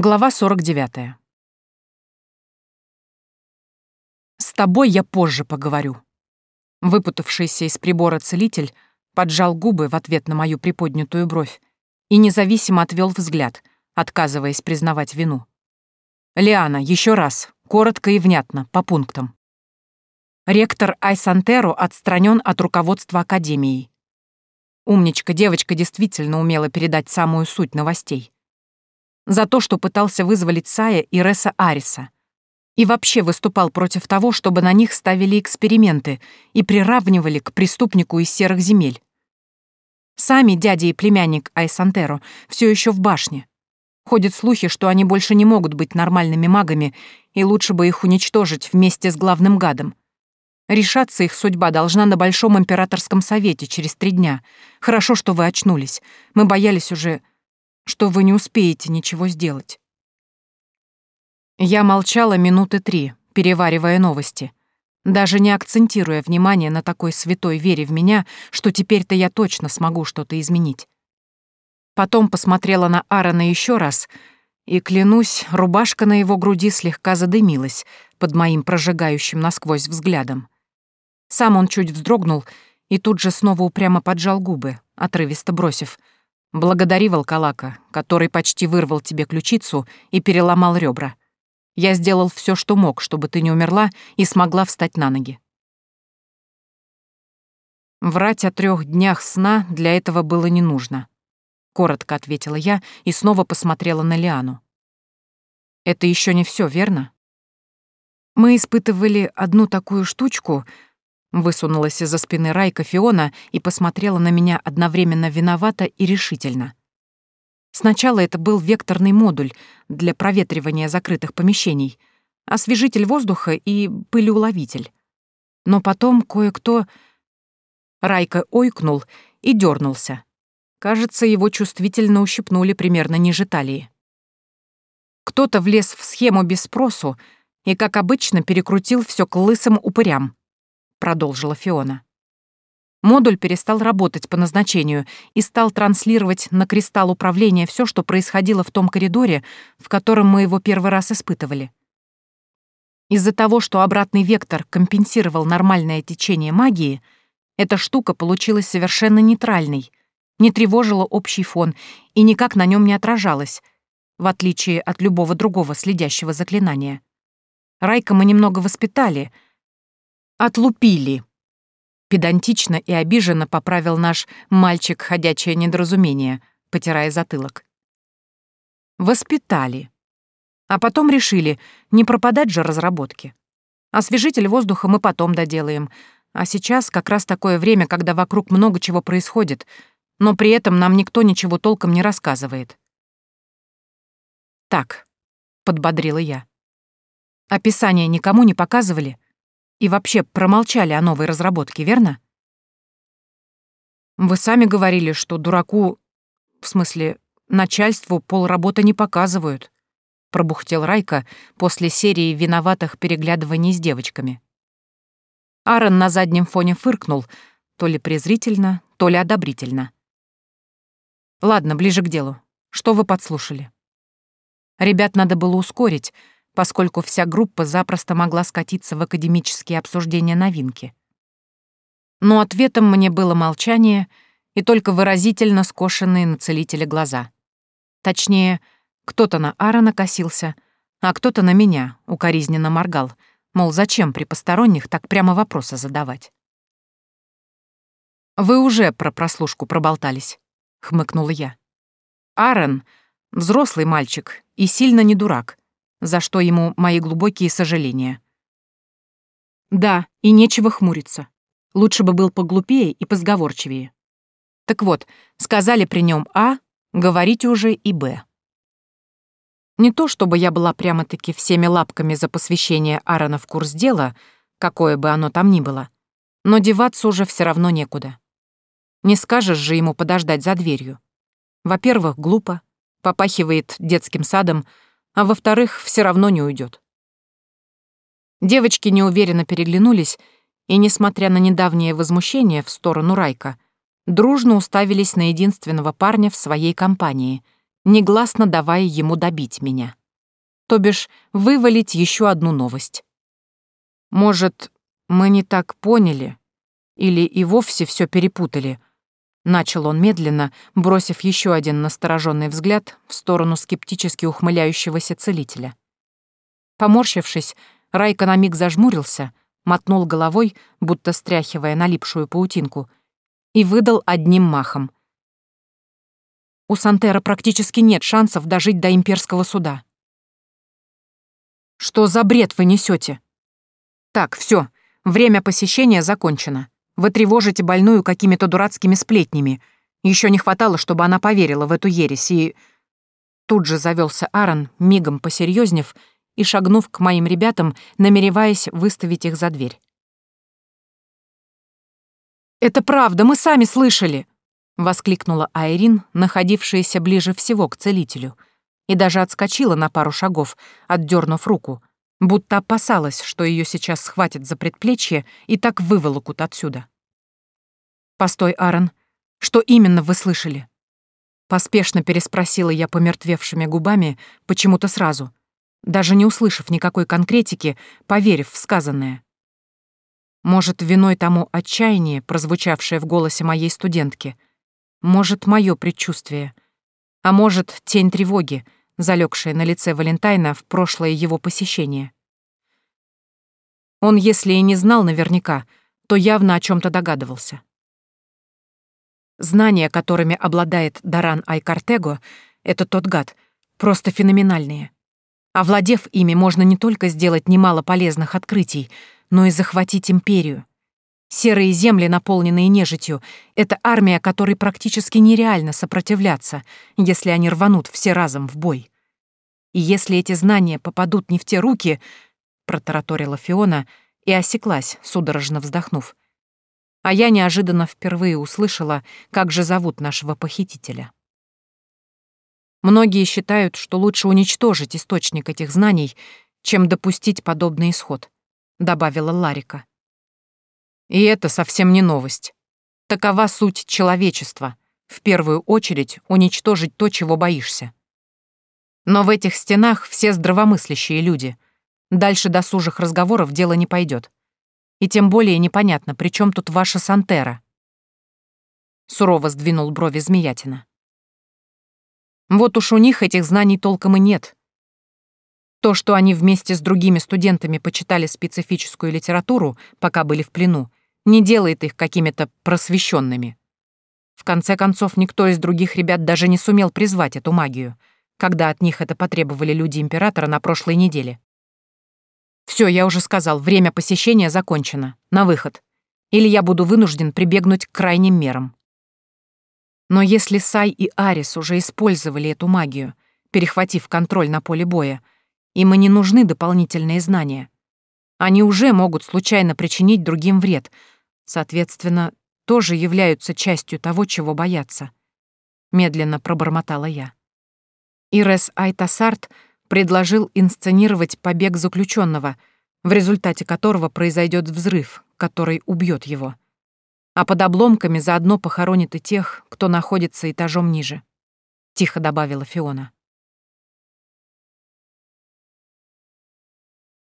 Глава 49. «С тобой я позже поговорю». Выпутавшийся из прибора целитель поджал губы в ответ на мою приподнятую бровь и независимо отвел взгляд, отказываясь признавать вину. «Лиана, еще раз, коротко и внятно, по пунктам». Ректор Айсантеро отстранен от руководства Академией. Умничка девочка действительно умела передать самую суть новостей за то, что пытался вызволить Сая и Реса Ариса. И вообще выступал против того, чтобы на них ставили эксперименты и приравнивали к преступнику из серых земель. Сами дядя и племянник Айсантеро все еще в башне. Ходят слухи, что они больше не могут быть нормальными магами, и лучше бы их уничтожить вместе с главным гадом. Решаться их судьба должна на Большом Императорском Совете через три дня. Хорошо, что вы очнулись. Мы боялись уже что вы не успеете ничего сделать. Я молчала минуты три, переваривая новости, даже не акцентируя внимание на такой святой вере в меня, что теперь-то я точно смогу что-то изменить. Потом посмотрела на Аарона еще раз, и, клянусь, рубашка на его груди слегка задымилась под моим прожигающим насквозь взглядом. Сам он чуть вздрогнул и тут же снова упрямо поджал губы, отрывисто бросив — Благодари волколака, который почти вырвал тебе ключицу и переломал ребра. Я сделал все, что мог, чтобы ты не умерла и смогла встать на ноги. Врать о трех днях сна для этого было не нужно. Коротко ответила я и снова посмотрела на Лиану. Это еще не все, верно? Мы испытывали одну такую штучку, Высунулась из-за спины Райка Фиона и посмотрела на меня одновременно виновато и решительно. Сначала это был векторный модуль для проветривания закрытых помещений, освежитель воздуха и пылеуловитель. Но потом кое-кто... Райка ойкнул и дернулся. Кажется, его чувствительно ущипнули примерно ниже талии. Кто-то влез в схему без спросу и, как обычно, перекрутил все к лысым упырям. — продолжила Фиона. Модуль перестал работать по назначению и стал транслировать на кристалл управления все, что происходило в том коридоре, в котором мы его первый раз испытывали. Из-за того, что обратный вектор компенсировал нормальное течение магии, эта штука получилась совершенно нейтральной, не тревожила общий фон и никак на нем не отражалась, в отличие от любого другого следящего заклинания. Райка мы немного воспитали — Отлупили. Педантично и обиженно поправил наш мальчик ходячее недоразумение, потирая затылок. Воспитали. А потом решили, не пропадать же разработки. Освежитель воздуха мы потом доделаем. А сейчас как раз такое время, когда вокруг много чего происходит, но при этом нам никто ничего толком не рассказывает. «Так», — подбодрила я. «Описание никому не показывали?» И вообще промолчали о новой разработке, верно? Вы сами говорили, что дураку, в смысле, начальству полработы не показывают, пробухтел Райка после серии виноватых переглядываний с девочками. Аарон на заднем фоне фыркнул, то ли презрительно, то ли одобрительно. Ладно, ближе к делу. Что вы подслушали? Ребят надо было ускорить, поскольку вся группа запросто могла скатиться в академические обсуждения новинки. Но ответом мне было молчание и только выразительно скошенные на целителя глаза. Точнее, кто-то на Аарона косился, а кто-то на меня укоризненно моргал, мол, зачем при посторонних так прямо вопросы задавать. «Вы уже про прослушку проболтались», — хмыкнула я. «Аарон — взрослый мальчик и сильно не дурак, за что ему мои глубокие сожаления. Да, и нечего хмуриться. Лучше бы был поглупее и позговорчивее. Так вот, сказали при нем А, говорите уже и Б. Не то чтобы я была прямо-таки всеми лапками за посвящение Аарона в курс дела, какое бы оно там ни было, но деваться уже все равно некуда. Не скажешь же ему подождать за дверью. Во-первых, глупо, попахивает детским садом, а во-вторых, все равно не уйдет. Девочки неуверенно переглянулись и, несмотря на недавнее возмущение в сторону Райка, дружно уставились на единственного парня в своей компании, негласно давая ему добить меня. То бишь, вывалить еще одну новость. Может, мы не так поняли? Или и вовсе все перепутали? Начал он медленно, бросив еще один настороженный взгляд в сторону скептически ухмыляющегося целителя. Поморщившись, Райка на миг зажмурился, мотнул головой, будто стряхивая налипшую паутинку, и выдал одним махом. У Сантера практически нет шансов дожить до имперского суда. Что за бред вы несете? Так, все, время посещения закончено. Вы тревожите больную какими-то дурацкими сплетнями. Еще не хватало, чтобы она поверила в эту ересь и... Тут же завелся Аарон, мигом посерьезнев и шагнув к моим ребятам, намереваясь выставить их за дверь. «Это правда, мы сами слышали!» — воскликнула Айрин, находившаяся ближе всего к целителю, и даже отскочила на пару шагов, отдернув руку, будто опасалась, что ее сейчас схватят за предплечье и так выволокут отсюда. «Постой, Аарон, что именно вы слышали?» Поспешно переспросила я помертвевшими губами почему-то сразу, даже не услышав никакой конкретики, поверив в сказанное. Может, виной тому отчаяние, прозвучавшее в голосе моей студентки, может, мое предчувствие, а может, тень тревоги, залегшая на лице Валентайна в прошлое его посещение. Он, если и не знал наверняка, то явно о чем то догадывался. Знания, которыми обладает Даран Айкартего, это тот гад, просто феноменальные. Овладев ими, можно не только сделать немало полезных открытий, но и захватить империю. Серые земли, наполненные нежитью, это армия, которой практически нереально сопротивляться, если они рванут все разом в бой. И если эти знания попадут не в те руки, протараторила Фиона и осеклась, судорожно вздохнув. А я неожиданно впервые услышала, как же зовут нашего похитителя. Многие считают, что лучше уничтожить источник этих знаний, чем допустить подобный исход, добавила Ларика. И это совсем не новость. Такова суть человечества. В первую очередь уничтожить то, чего боишься. Но в этих стенах все здравомыслящие люди. Дальше досужих разговоров дело не пойдет. И тем более непонятно, при чем тут ваша Сантера. Сурово сдвинул брови Змеятина. Вот уж у них этих знаний толком и нет. То, что они вместе с другими студентами почитали специфическую литературу, пока были в плену, не делает их какими-то просвещенными. В конце концов, никто из других ребят даже не сумел призвать эту магию — когда от них это потребовали люди императора на прошлой неделе. Все, я уже сказал, время посещения закончено. На выход. Или я буду вынужден прибегнуть к крайним мерам. Но если Сай и Арис уже использовали эту магию, перехватив контроль на поле боя, им и не нужны дополнительные знания. Они уже могут случайно причинить другим вред, соответственно, тоже являются частью того, чего боятся. Медленно пробормотала я. Ирес Айтасарт предложил инсценировать побег заключенного, в результате которого произойдет взрыв, который убьет его. А под обломками заодно похоронит и тех, кто находится этажом ниже. Тихо добавила Фиона.